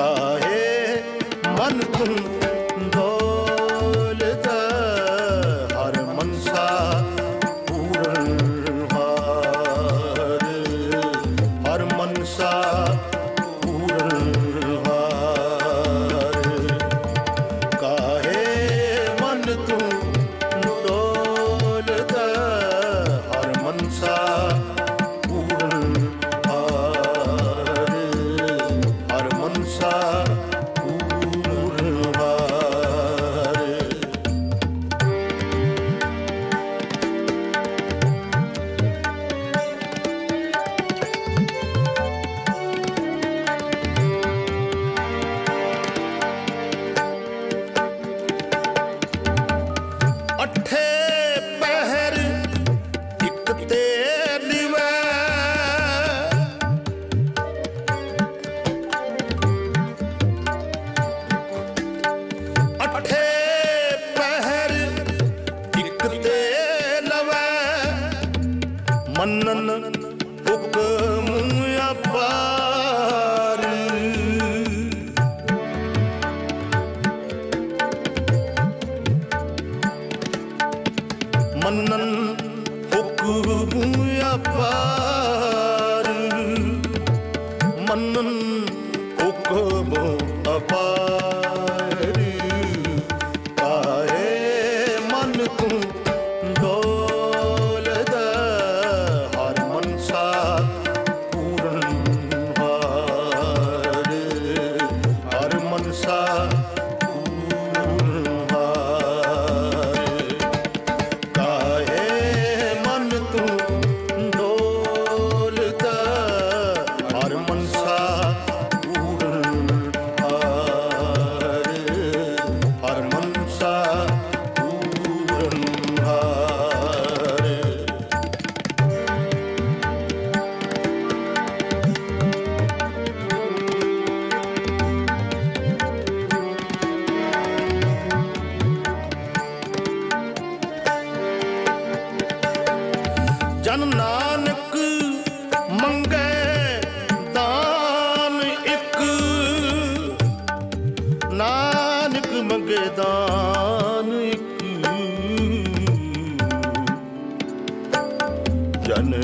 ਕਾਹੇ ਮਨ ਤੁਮ ਢੋਲਦਾ ਹਰ ਮਨਸਾ ਪੂਰਨ ਹਾਰ। ਹਰ ਮਨਸਾ Hey.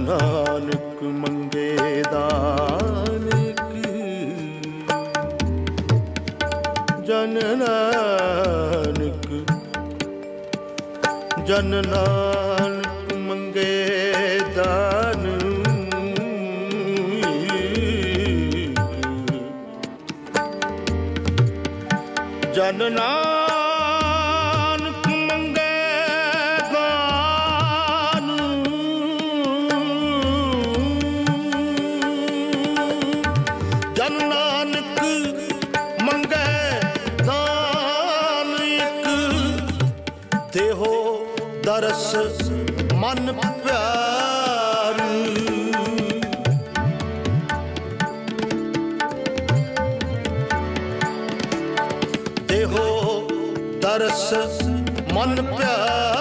ਨਾਨਕ ਮੰਗੇ ਦਾਨਕ। ਜਨ ਨਾਨਕ ਜਨ ਨਾਨਕ ਮੰਗੇ ਦਾਨ। ਜਨ ਨਾਨਕ ਤਰਸ ਮਨ ਪਿਆਰ। ਦੇਹੋ ਤਰਸ ਮਨ ਪਿਆਰ।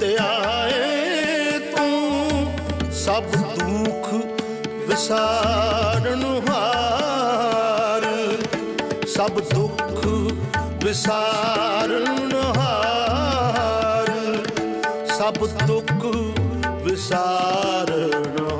ਧਿਆਏ ਤੂੰ ਸਭ ਦੁੱਖ ਵਿਸਾਰਨ ਸਭ ਦੁੱਖ ਵਿਸਾਰਨ ਹਾਰ। ਸਭ ਦੁੱਖ ਵਿਸਾਰਨ